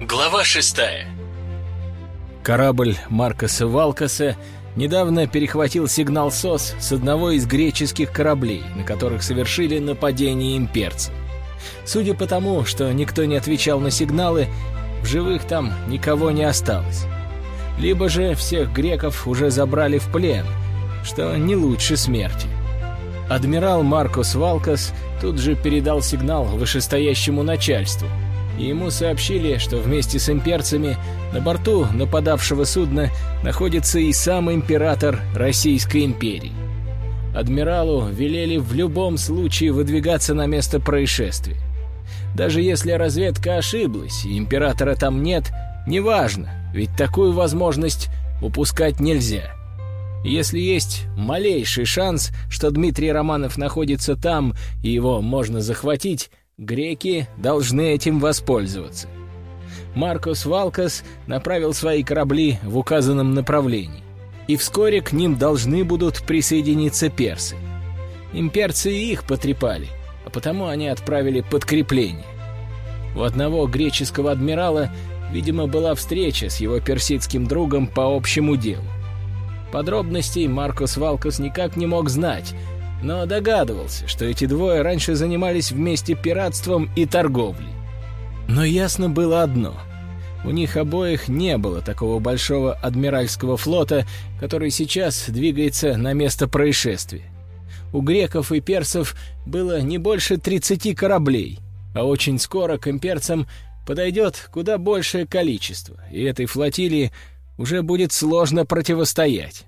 Глава шестая Корабль Маркоса Валкаса недавно перехватил сигнал СОС с одного из греческих кораблей, на которых совершили нападение имперцы. Судя по тому, что никто не отвечал на сигналы, в живых там никого не осталось. Либо же всех греков уже забрали в плен, что не лучше смерти. Адмирал Маркос Валкас тут же передал сигнал вышестоящему начальству — и ему сообщили, что вместе с имперцами на борту нападавшего судна находится и сам император Российской империи. Адмиралу велели в любом случае выдвигаться на место происшествия. Даже если разведка ошиблась и императора там нет, неважно, ведь такую возможность упускать нельзя. Если есть малейший шанс, что Дмитрий Романов находится там и его можно захватить, Греки должны этим воспользоваться. Маркос Валкас направил свои корабли в указанном направлении, и вскоре к ним должны будут присоединиться персы. Имперцы их потрепали, а потому они отправили подкрепление. У одного греческого адмирала, видимо, была встреча с его персидским другом по общему делу. Подробностей Маркос Валкас никак не мог знать, но догадывался, что эти двое раньше занимались вместе пиратством и торговлей. Но ясно было одно — у них обоих не было такого большого адмиральского флота, который сейчас двигается на место происшествия. У греков и персов было не больше 30 кораблей, а очень скоро к имперцам подойдет куда большее количество, и этой флотилии уже будет сложно противостоять.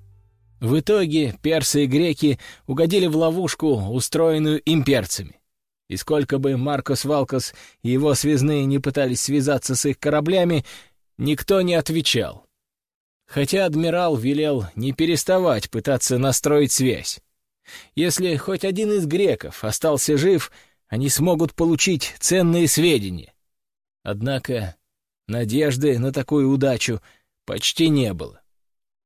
В итоге персы и греки угодили в ловушку, устроенную имперцами. И сколько бы Маркос Валкос и его связные не пытались связаться с их кораблями, никто не отвечал. Хотя адмирал велел не переставать пытаться настроить связь. Если хоть один из греков остался жив, они смогут получить ценные сведения. Однако надежды на такую удачу почти не было.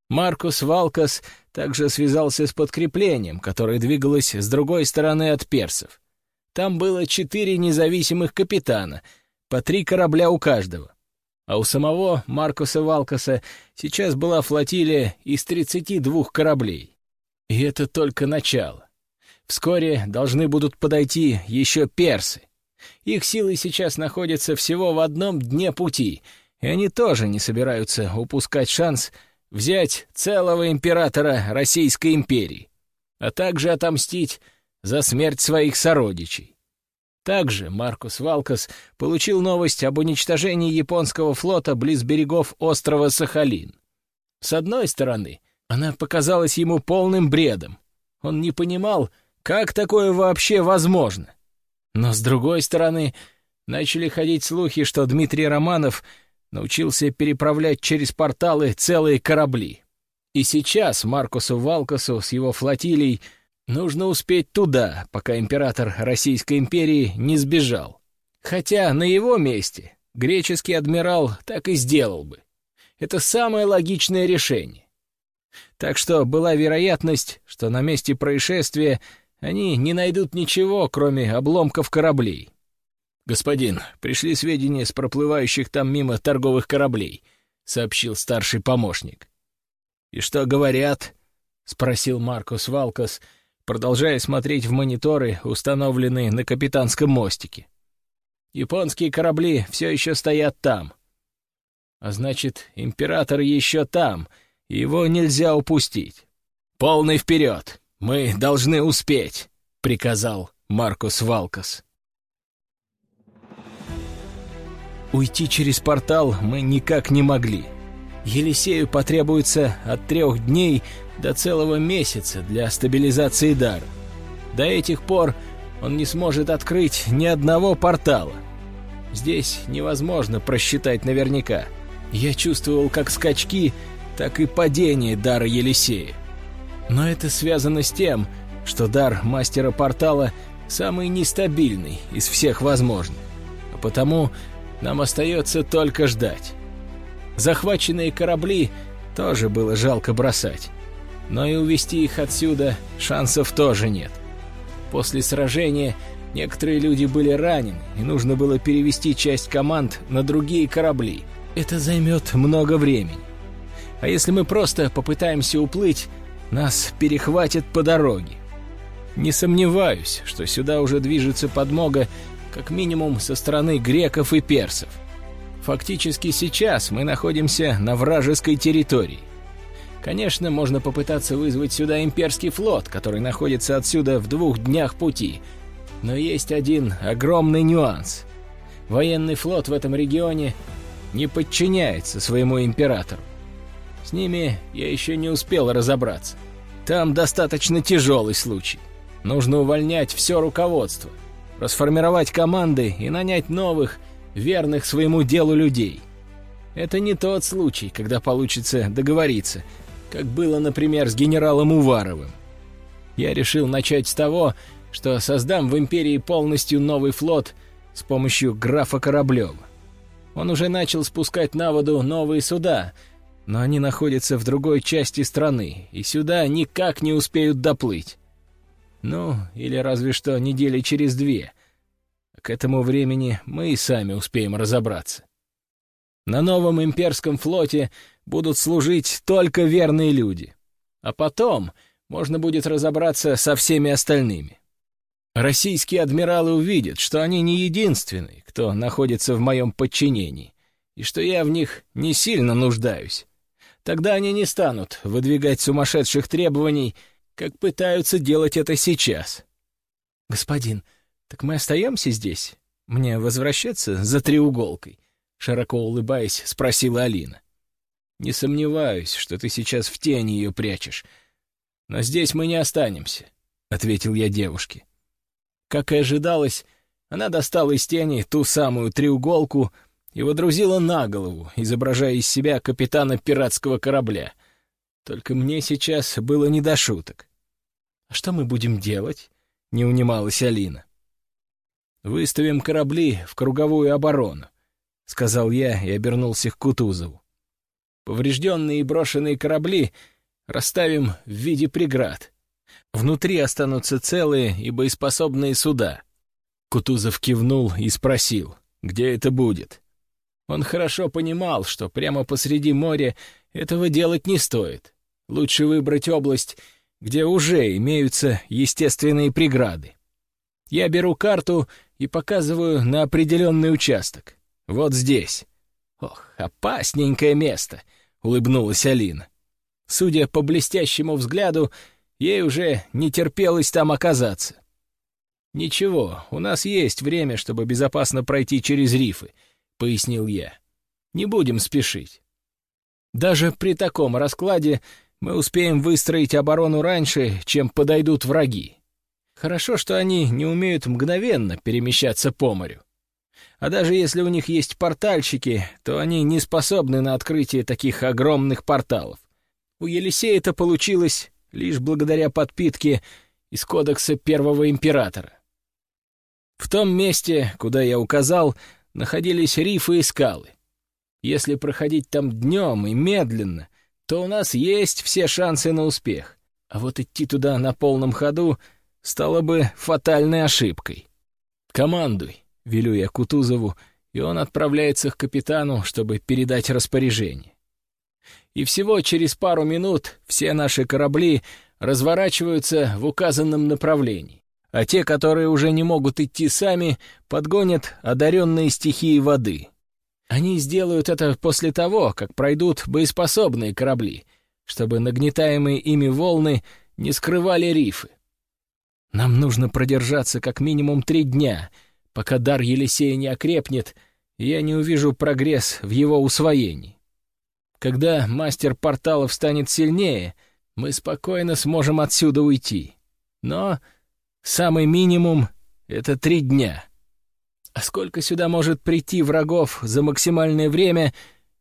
Маркус Валкас также связался с подкреплением, которое двигалось с другой стороны от персов. Там было четыре независимых капитана, по три корабля у каждого. А у самого Маркуса Валкаса сейчас была флотилия из 32 кораблей. И это только начало. Вскоре должны будут подойти еще персы. Их силы сейчас находятся всего в одном дне пути, и они тоже не собираются упускать шанс взять целого императора Российской империи, а также отомстить за смерть своих сородичей. Также Маркус Валкас получил новость об уничтожении японского флота близ берегов острова Сахалин. С одной стороны, она показалась ему полным бредом. Он не понимал, как такое вообще возможно. Но с другой стороны, начали ходить слухи, что Дмитрий Романов — научился переправлять через порталы целые корабли. И сейчас Маркусу Валкасу с его флотилией нужно успеть туда, пока император Российской империи не сбежал. Хотя на его месте греческий адмирал так и сделал бы. Это самое логичное решение. Так что была вероятность, что на месте происшествия они не найдут ничего, кроме обломков кораблей. «Господин, пришли сведения с проплывающих там мимо торговых кораблей», — сообщил старший помощник. «И что говорят?» — спросил Маркус Валкос, продолжая смотреть в мониторы, установленные на капитанском мостике. «Японские корабли все еще стоят там. А значит, император еще там, его нельзя упустить. Полный вперед! Мы должны успеть!» — приказал Маркус Валкос. Уйти через портал мы никак не могли. Елисею потребуется от трех дней до целого месяца для стабилизации дара. До этих пор он не сможет открыть ни одного портала. Здесь невозможно просчитать наверняка. Я чувствовал как скачки, так и падение дара Елисея. Но это связано с тем, что дар мастера портала самый нестабильный из всех возможных. А потому нам остается только ждать. Захваченные корабли тоже было жалко бросать. Но и увести их отсюда шансов тоже нет. После сражения Некоторые люди были ранены, и нужно было перевести часть команд на другие корабли. Это займет много времени. А если мы просто попытаемся уплыть, нас перехватят по дороге. Не сомневаюсь, что сюда уже движется подмога как минимум со стороны греков и персов. Фактически сейчас мы находимся на вражеской территории. Конечно, можно попытаться вызвать сюда имперский флот, который находится отсюда в двух днях пути. Но есть один огромный нюанс. Военный флот в этом регионе не подчиняется своему императору. С ними я еще не успел разобраться. Там достаточно тяжелый случай. Нужно увольнять все руководство, расформировать команды и нанять новых, верных своему делу людей. Это не тот случай, когда получится договориться, как было, например, с генералом Уваровым. Я решил начать с того, что создам в Империи полностью новый флот с помощью графа Кораблева. Он уже начал спускать на воду новые суда, но они находятся в другой части страны, и сюда никак не успеют доплыть. Ну, или разве что недели через две. К этому времени мы и сами успеем разобраться. На новом имперском флоте будут служить только верные люди. А потом можно будет разобраться со всеми остальными. Российские адмиралы увидят, что они не единственные, кто находится в моем подчинении, и что я в них не сильно нуждаюсь. Тогда они не станут выдвигать сумасшедших требований, как пытаются делать это сейчас. «Господин, так мы остаемся здесь? Мне возвращаться за треуголкой?» Широко улыбаясь, спросила Алина. «Не сомневаюсь, что ты сейчас в тени ее прячешь. Но здесь мы не останемся», — ответил я девушке. Как и ожидалось, она достала из тени ту самую треуголку и водрузила на голову, изображая из себя капитана пиратского корабля. Только мне сейчас было не до шуток. «А что мы будем делать?» — не унималась Алина. «Выставим корабли в круговую оборону. — сказал я и обернулся к Кутузову. «Поврежденные и брошенные корабли расставим в виде преград. Внутри останутся целые и боеспособные суда». Кутузов кивнул и спросил, где это будет. Он хорошо понимал, что прямо посреди моря этого делать не стоит. Лучше выбрать область, где уже имеются естественные преграды. Я беру карту и показываю на определенный участок. Вот здесь. Ох, опасненькое место, улыбнулась Алина. Судя по блестящему взгляду, ей уже не терпелось там оказаться. «Ничего, у нас есть время, чтобы безопасно пройти через рифы», — пояснил я. «Не будем спешить. Даже при таком раскладе мы успеем выстроить оборону раньше, чем подойдут враги. Хорошо, что они не умеют мгновенно перемещаться по морю. А даже если у них есть портальщики, то они не способны на открытие таких огромных порталов. У Елисея это получилось лишь благодаря подпитке из кодекса Первого Императора. В том месте, куда я указал, находились рифы и скалы. Если проходить там днем и медленно, то у нас есть все шансы на успех. А вот идти туда на полном ходу стало бы фатальной ошибкой. «Командуй», велю я Кутузову, и он отправляется к капитану, чтобы передать распоряжение. И всего через пару минут все наши корабли разворачиваются в указанном направлении, а те, которые уже не могут идти сами, подгонят одаренные стихии воды. Они сделают это после того, как пройдут боеспособные корабли, чтобы нагнетаемые ими волны не скрывали рифы. Нам нужно продержаться как минимум три дня — пока дар Елисея не окрепнет, я не увижу прогресс в его усвоении. Когда мастер порталов станет сильнее, мы спокойно сможем отсюда уйти. Но самый минимум — это три дня. А сколько сюда может прийти врагов за максимальное время,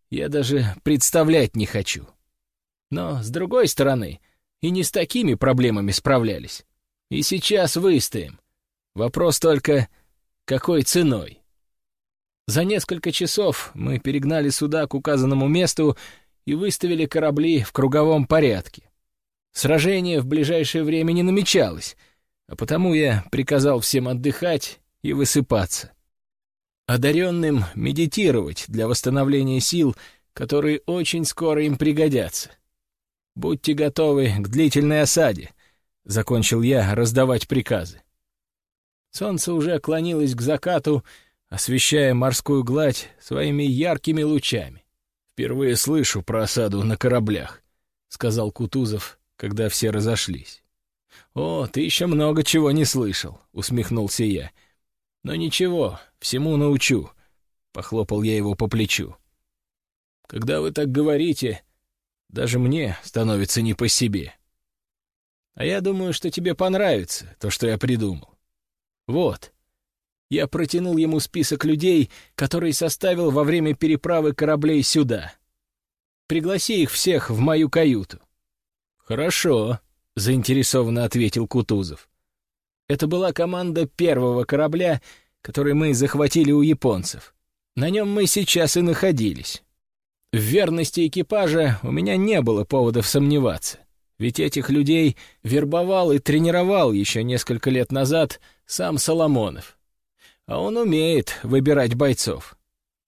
я даже представлять не хочу. Но, с другой стороны, и не с такими проблемами справлялись. И сейчас выстоим. Вопрос только, какой ценой? За несколько часов мы перегнали суда к указанному месту и выставили корабли в круговом порядке. Сражение в ближайшее время не намечалось, а потому я приказал всем отдыхать и высыпаться. Одаренным медитировать для восстановления сил, которые очень скоро им пригодятся. Будьте готовы к длительной осаде, — закончил я раздавать приказы. Солнце уже клонилось к закату, освещая морскую гладь своими яркими лучами. «Впервые слышу про осаду на кораблях», — сказал Кутузов, когда все разошлись. «О, ты еще много чего не слышал», — усмехнулся я. «Но ничего, всему научу», — похлопал я его по плечу. «Когда вы так говорите, даже мне становится не по себе. А я думаю, что тебе понравится то, что я придумал. Вот». Я протянул ему список людей, который составил во время переправы кораблей сюда. Пригласи их всех в мою каюту. Хорошо, — заинтересованно ответил Кутузов. Это была команда первого корабля, который мы захватили у японцев. На нем мы сейчас и находились. В верности экипажа у меня не было поводов сомневаться, ведь этих людей вербовал и тренировал еще несколько лет назад сам Соломонов. А он умеет выбирать бойцов.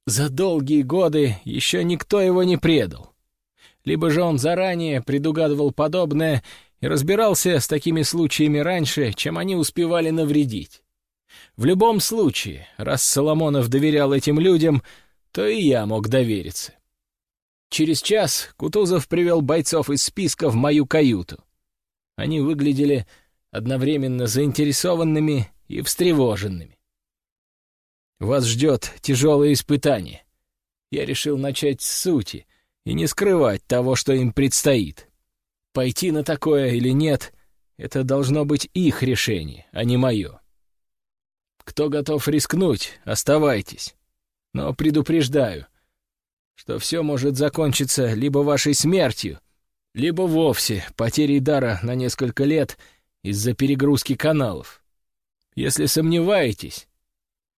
За долгие годы еще никто его не предал. Либо же он заранее предугадывал подобное и разбирался с такими случаями раньше, чем они успевали навредить. В любом случае, раз Соломонов доверял этим людям, то и я мог довериться. Через час Кутузов привел бойцов из списка в мою каюту. Они выглядели одновременно заинтересованными и встревоженными. «Вас ждет тяжелое испытание. Я решил начать с сути и не скрывать того, что им предстоит. Пойти на такое или нет, это должно быть их решение, а не мое. Кто готов рискнуть, оставайтесь. Но предупреждаю, что все может закончиться либо вашей смертью, либо вовсе потерей дара на несколько лет из-за перегрузки каналов. Если сомневаетесь,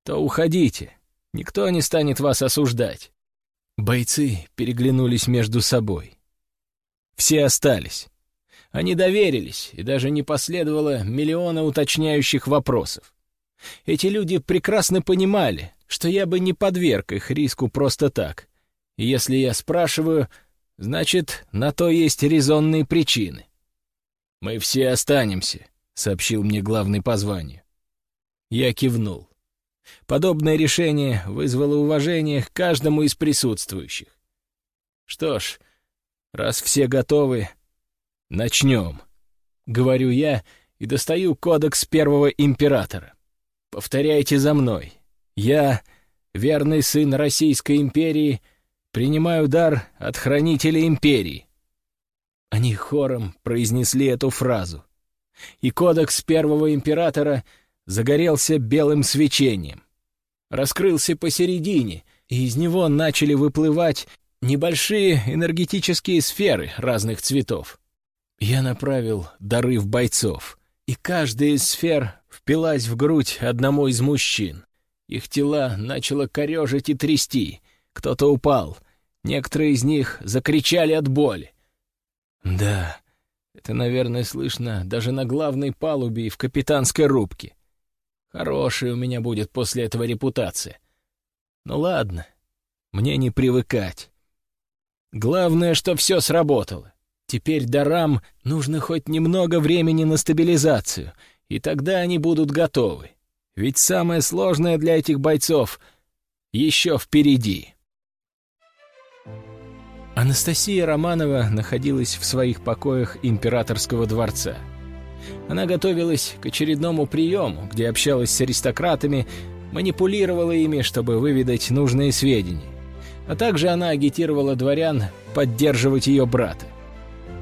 то уходите, никто не станет вас осуждать. Бойцы переглянулись между собой. Все остались. Они доверились, и даже не последовало миллиона уточняющих вопросов. Эти люди прекрасно понимали, что я бы не подверг их риску просто так. И если я спрашиваю, значит, на то есть резонные причины. «Мы все останемся», — сообщил мне главный по званию. Я кивнул. Подобное решение вызвало уважение к каждому из присутствующих. Что ж, Раз все готовы, начнем. Говорю я и достаю кодекс первого императора. Повторяйте за мной. Я, верный сын Российской империи, принимаю дар от хранителя империи. Они хором произнесли эту фразу. И кодекс первого императора загорелся белым свечением. Раскрылся посередине, и из него начали выплывать небольшие энергетические сферы разных цветов. Я направил дары в бойцов, и каждая из сфер впилась в грудь одному из мужчин. Их тела начало корежить и трясти. Кто-то упал. Некоторые из них закричали от боли. Да, это, наверное, слышно даже на главной палубе и в капитанской рубке. Хорошая у меня будет после этого репутация. Ну ладно, мне не привыкать. Главное, что все сработало. Теперь дарам нужно хоть немного времени на стабилизацию, и тогда они будут готовы. Ведь самое сложное для этих бойцов еще впереди. Анастасия Романова находилась в своих покоях императорского дворца. Она готовилась к очередному приему, где общалась с аристократами, манипулировала ими, чтобы выведать нужные сведения. А также она агитировала дворян поддерживать ее брата.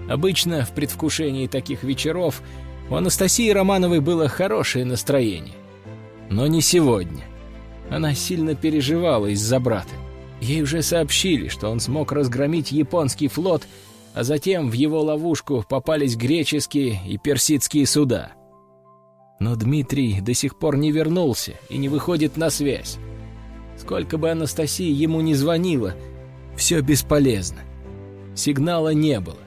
Обычно в предвкушении таких вечеров у Анастасии Романовой было хорошее настроение. Но не сегодня. Она сильно переживала из-за брата. Ей уже сообщили, что он смог разгромить японский флот, а затем в его ловушку попались греческие и персидские суда. Но Дмитрий до сих пор не вернулся и не выходит на связь. Сколько бы Анастасия ему ни звонила, все бесполезно. Сигнала не было.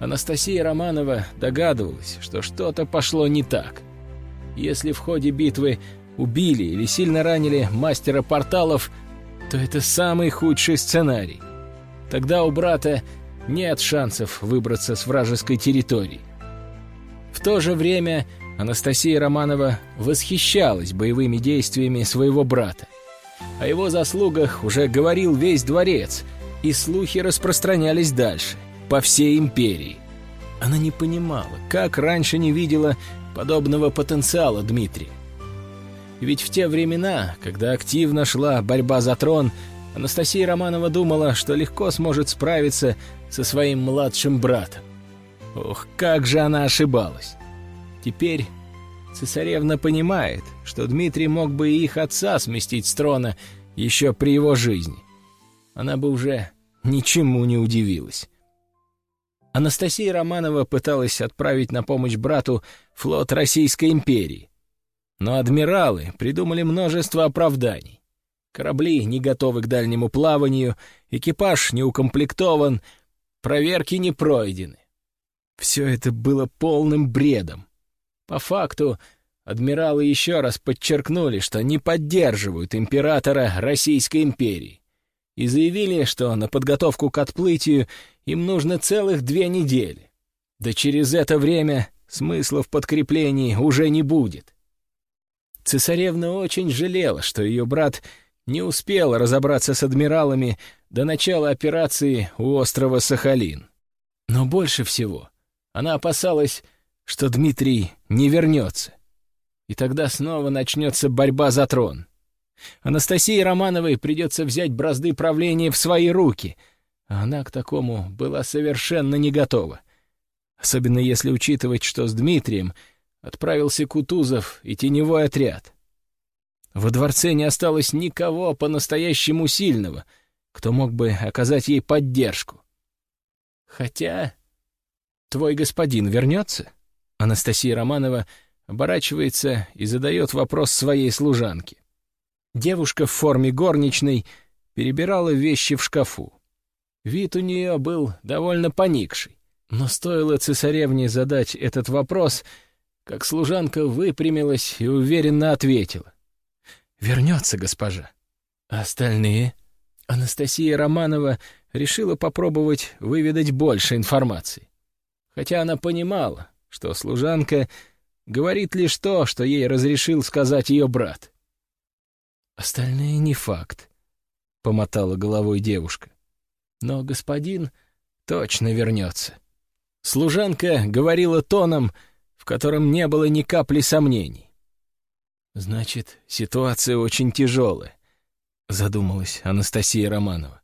Анастасия Романова догадывалась, что что-то пошло не так — Если в ходе битвы убили или сильно ранили мастера порталов, то это самый худший сценарий. Тогда у брата нет шансов выбраться с вражеской территории. В то же время Анастасия Романова восхищалась боевыми действиями своего брата. О его заслугах уже говорил весь дворец, и слухи распространялись дальше, по всей империи. Она не понимала, как раньше не видела подобного потенциала Дмитрия. Ведь в те времена, когда активно шла борьба за трон, Анастасия Романова думала, что легко сможет справиться со своим младшим братом. Ох, как же она ошибалась! Теперь цесаревна понимает, что Дмитрий мог бы и их отца сместить с трона еще при его жизни. Она бы уже ничему не удивилась. Анастасия Романова пыталась отправить на помощь брату флот Российской империи. Но адмиралы придумали множество оправданий. Корабли не готовы к дальнему плаванию, экипаж не укомплектован, проверки не пройдены. Все это было полным бредом. По факту, адмиралы еще раз подчеркнули, что не поддерживают императора Российской империи и заявили, что на подготовку к отплытию им нужно целых две недели. Да через это время смысла в подкреплении уже не будет. Цесаревна очень жалела, что ее брат не успел разобраться с адмиралами до начала операции у острова Сахалин. Но больше всего она опасалась, что Дмитрий не вернется. И тогда снова начнется борьба за трон. Анастасии Романовой придется взять бразды правления в свои руки, она к такому была совершенно не готова. Особенно если учитывать, что с Дмитрием отправился Кутузов и теневой отряд. Во дворце не осталось никого по-настоящему сильного, кто мог бы оказать ей поддержку. Хотя твой господин вернется? Анастасия Романова оборачивается и задает вопрос своей служанке. Девушка в форме горничной перебирала вещи в шкафу. Вид у нее был довольно поникший. Но стоило цесаревне задать этот вопрос, как служанка выпрямилась и уверенно ответила. «Вернется, госпожа». А остальные? Анастасия Романова решила попробовать выведать больше информации. Хотя она понимала, что служанка говорит лишь то, что ей разрешил сказать ее брат. «Остальные не факт», — помотала головой девушка. «Но господин точно вернется». Служанка говорила тоном, в котором не было ни капли сомнений. «Значит, ситуация очень тяжелая», — задумалась Анастасия Романова.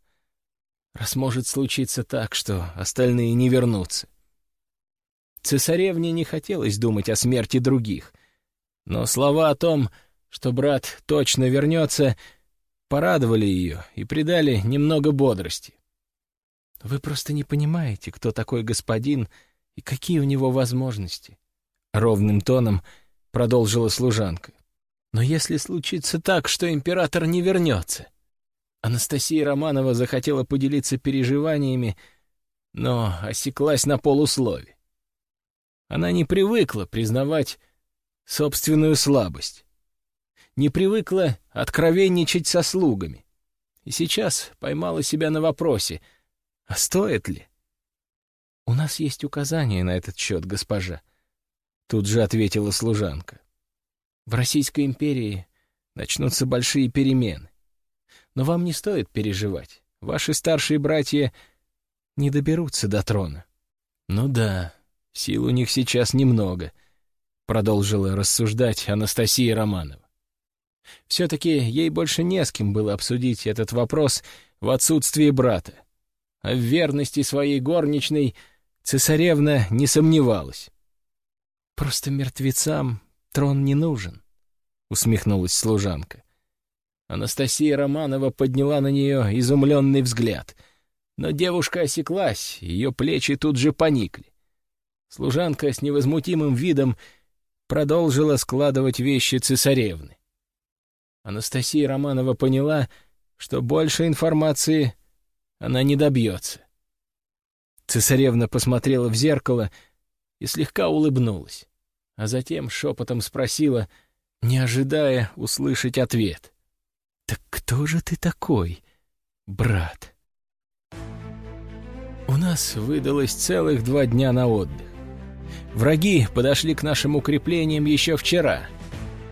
«Раз может случиться так, что остальные не вернутся». Цесаревне не хотелось думать о смерти других, но слова о том, что брат точно вернется, порадовали ее и придали немного бодрости. «Вы просто не понимаете, кто такой господин и какие у него возможности», — ровным тоном продолжила служанка. «Но если случится так, что император не вернется...» Анастасия Романова захотела поделиться переживаниями, но осеклась на полуслове. Она не привыкла признавать собственную слабость не привыкла откровенничать со слугами. И сейчас поймала себя на вопросе, а стоит ли? «У нас есть указания на этот счет, госпожа», — тут же ответила служанка. «В Российской империи начнутся большие перемены. Но вам не стоит переживать. Ваши старшие братья не доберутся до трона». «Ну да, сил у них сейчас немного», — продолжила рассуждать Анастасия Романова. Все-таки ей больше не с кем было обсудить этот вопрос в отсутствии брата. А в верности своей горничной цесаревна не сомневалась. «Просто мертвецам трон не нужен», — усмехнулась служанка. Анастасия Романова подняла на нее изумленный взгляд, но девушка осеклась, ее плечи тут же поникли. Служанка с невозмутимым видом продолжила складывать вещи цесаревны. Анастасия Романова поняла, что больше информации она не добьется. Цесаревна посмотрела в зеркало и слегка улыбнулась. а затем шепотом спросила, не ожидая услышать ответ. «Так кто же ты такой, брат?» У нас выдалось целых два дня на отдых. Враги подошли к нашим укреплениям еще вчера,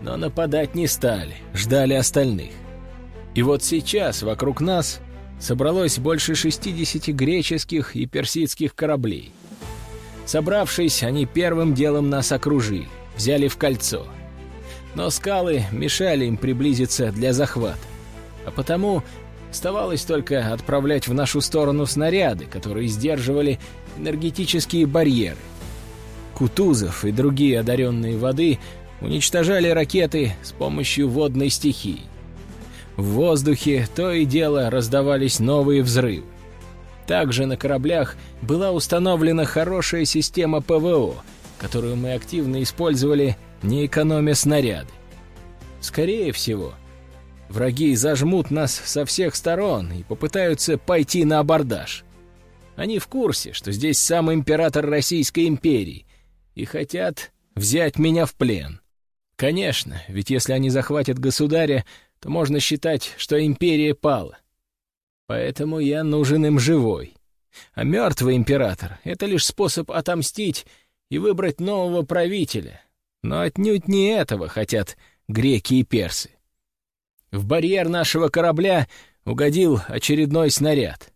но нападать не стали, ждали остальных. И вот сейчас вокруг нас собралось больше 60 греческих и персидских кораблей. Собравшись, они первым делом нас окружили, взяли в кольцо. Но скалы мешали им приблизиться для захвата. А потому оставалось только отправлять в нашу сторону снаряды, которые сдерживали энергетические барьеры. Кутузов и другие одаренные воды уничтожали ракеты с помощью водной стихии. В воздухе то и дело раздавались новые взрывы. Также на кораблях была установлена хорошая система ПВО, которую мы активно использовали, не экономя снаряды. Скорее всего, враги зажмут нас со всех сторон и попытаются пойти на абордаж. Они в курсе, что здесь сам император Российской империи, и хотят взять меня в плен. Конечно, ведь если они захватят государя, то можно считать, что империя пала. Поэтому я нужен им живой. А мертвый император — это лишь способ отомстить и выбрать нового правителя. Но отнюдь не этого хотят греки и персы. В барьер нашего корабля угодил очередной снаряд.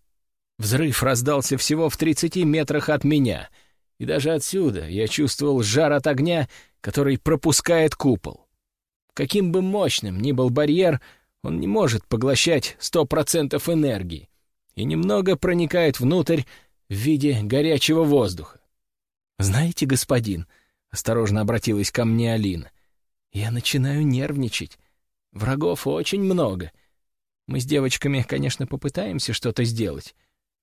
Взрыв раздался всего в 30 метрах от меня, и даже отсюда я чувствовал жар от огня, который пропускает купол. Каким бы мощным ни был барьер, он не может поглощать сто процентов энергии и немного проникает внутрь в виде горячего воздуха. «Знаете, господин», — осторожно обратилась ко мне Алина, — «я начинаю нервничать. Врагов очень много. Мы с девочками, конечно, попытаемся что-то сделать,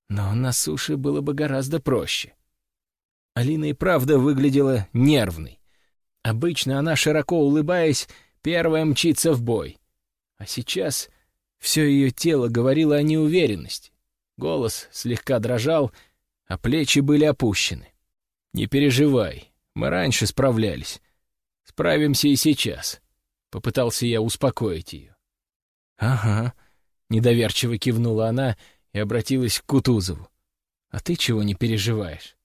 но на суше было бы гораздо проще». Алина и правда выглядела нервной. Обычно она, широко улыбаясь, первая мчится в бой. А сейчас все ее тело говорило о неуверенности. Голос слегка дрожал, а плечи были опущены. «Не переживай, мы раньше справлялись. Справимся и сейчас», — попытался я успокоить ее. «Ага», — недоверчиво кивнула она и обратилась к Кутузову. «А ты чего не переживаешь?»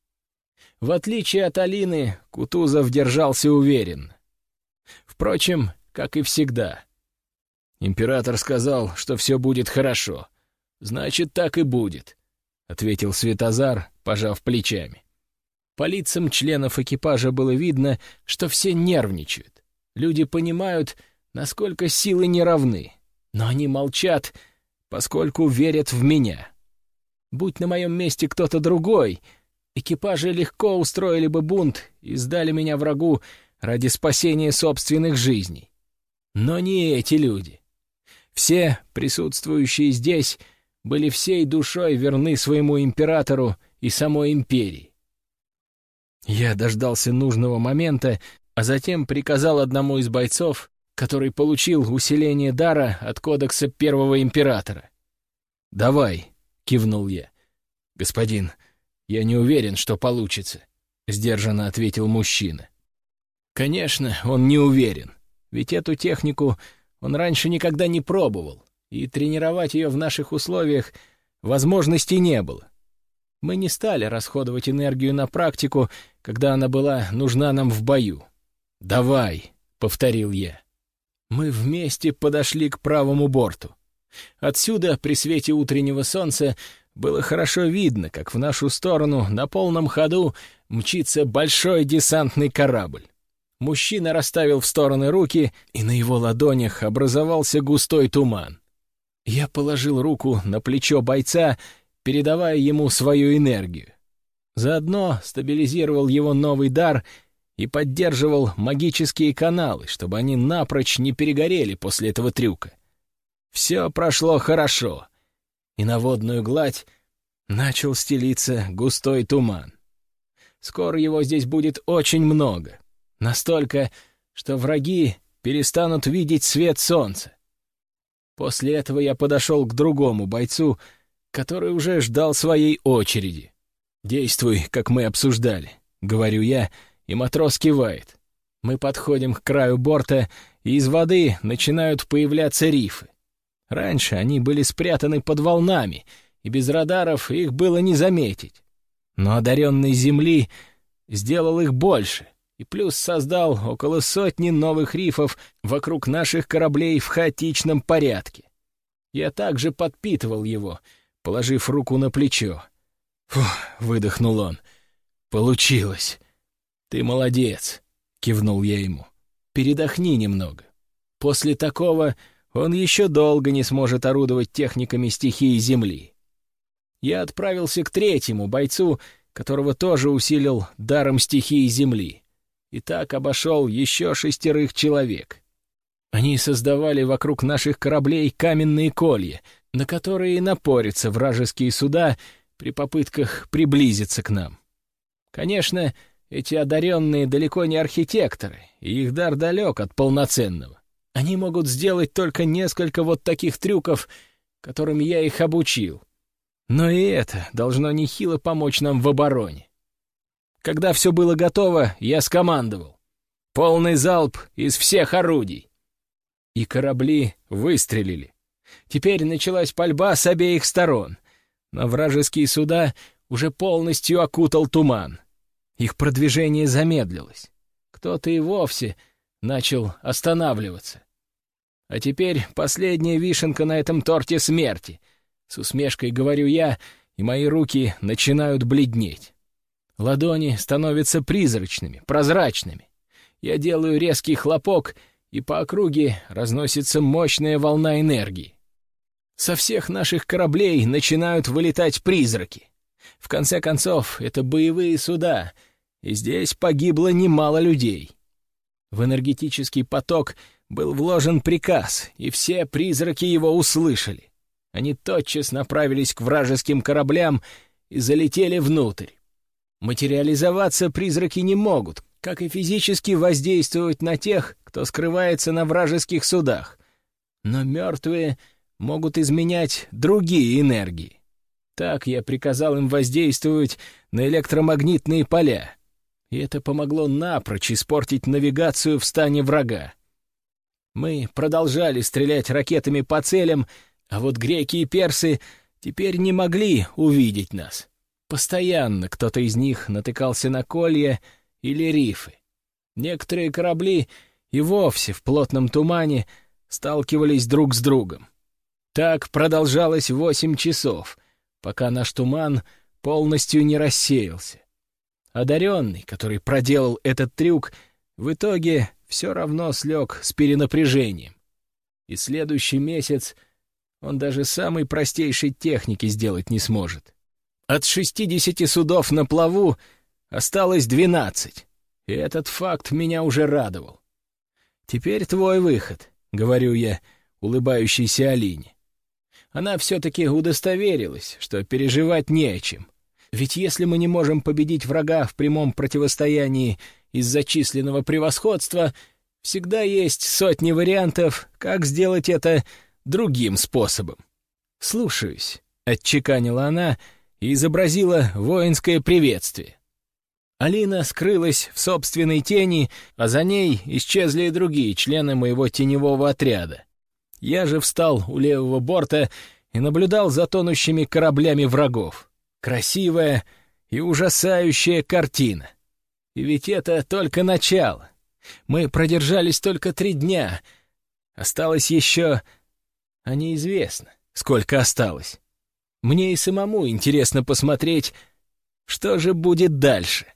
В отличие от Алины, Кутузов держался уверенно. Впрочем, как и всегда. Император сказал, что все будет хорошо. Значит, так и будет, — ответил Светозар, пожав плечами. По лицам членов экипажа было видно, что все нервничают. Люди понимают, насколько силы не равны, но они молчат, поскольку верят в меня. Будь на моем месте кто-то другой, экипажи легко устроили бы бунт и сдали меня врагу ради спасения собственных жизней. Но не эти люди. Все присутствующие здесь были всей душой верны своему императору и самой империи. Я дождался нужного момента, а затем приказал одному из бойцов, который получил усиление дара от кодекса первого императора. «Давай», — кивнул я. «Господин, я не уверен, что получится», — сдержанно ответил мужчина. Конечно, он не уверен, ведь эту технику он раньше никогда не пробовал, и тренировать ее в наших условиях возможности не было. Мы не стали расходовать энергию на практику, когда она была нужна нам в бою. «Давай», — повторил я. Мы вместе подошли к правому борту. Отсюда, при свете утреннего солнца, было хорошо видно, как в нашу сторону на полном ходу мчится большой десантный корабль. Мужчина расставил в стороны руки, и на его ладонях образовался густой туман. Я положил руку на плечо бойца, передавая ему свою энергию. Заодно стабилизировал его новый дар и поддерживал магические каналы, чтобы они напрочь не перегорели после этого трюка. Все прошло хорошо, и на водную гладь начал стелиться густой туман. Скоро его здесь будет очень много — Настолько, что враги перестанут видеть свет солнца. После этого я подошел к другому бойцу, который уже ждал своей очереди. «Действуй, как мы обсуждали», — говорю я, и матрос кивает. Мы подходим к краю борта, и из воды начинают появляться рифы. Раньше они были спрятаны под волнами, и без радаров их было не заметить. Но одаренный Земли сделал их больше, и плюс создал около сотни новых рифов вокруг наших кораблей в хаотичном порядке. Я также подпитывал его, положив руку на плечо. «Фух», — выдохнул он, — «получилось». «Ты молодец», — кивнул я ему. «Передохни немного. После такого он еще долго не сможет орудовать техниками стихии Земли». Я отправился к третьему бойцу, которого тоже усилил даром стихии Земли, и так обошел еще шестерых человек. Они создавали вокруг наших кораблей каменные колья, на которые напорятся вражеские суда при попытках приблизиться к нам. Конечно, эти одаренные далеко не архитекторы, и их дар далек от полноценного. Они могут сделать только несколько вот таких трюков, которым я их обучил. Но и это должно нехило помочь нам в обороне. Когда все было готово, я скомандовал. Полный залп из всех орудий. И корабли выстрелили. Теперь началась пальба с обеих сторон, но вражеские суда уже полностью окутал туман. Их продвижение замедлилось. Кто-то и вовсе начал останавливаться. А теперь последняя вишенка на этом торте смерти. С усмешкой говорю я, и мои руки начинают бледнеть. Ладони становятся призрачными, прозрачными. Я делаю резкий хлопок, и по округе разносится мощная волна энергии. Со всех наших кораблей начинают вылетать призраки. В конце концов, это боевые суда, и здесь погибло немало людей. В энергетический поток был вложен приказ, и все призраки его услышали. Они тотчас направились к вражеским кораблям и залетели внутрь. Материализоваться призраки не могут, как и физически воздействовать на тех, кто скрывается на вражеских судах. Но мертвые могут изменять другие энергии. Так я приказал им воздействовать на электромагнитные поля, и это помогло напрочь испортить навигацию в стане врага. Мы продолжали стрелять ракетами по целям, а вот греки и персы теперь не могли увидеть нас. Постоянно кто-то из них натыкался на колья или рифы. Некоторые корабли и вовсе в плотном тумане сталкивались друг с другом. Так продолжалось восемь часов, пока наш туман полностью не рассеялся. Одаренный, который проделал этот трюк, в итоге все равно слег с перенапряжением. И следующий месяц он даже самой простейшей техники сделать не сможет. От шестидесяти судов на плаву осталось двенадцать, и этот факт меня уже радовал. «Теперь твой выход», — говорю я, улыбающейся Алине. Она все-таки удостоверилась, что переживать не о чем. Ведь если мы не можем победить врага в прямом противостоянии из-за численного превосходства, всегда есть сотни вариантов, как сделать это другим способом. «Слушаюсь», — отчеканила она и изобразила воинское приветствие. Алина скрылась в собственной тени, а за ней исчезли и другие члены моего теневого отряда. Я же встал у левого борта и наблюдал за тонущими кораблями врагов. Красивая и ужасающая картина. И ведь это только начало. Мы продержались только три дня. Осталось еще... А неизвестно, сколько осталось. Мне и самому интересно посмотреть, что же будет дальше.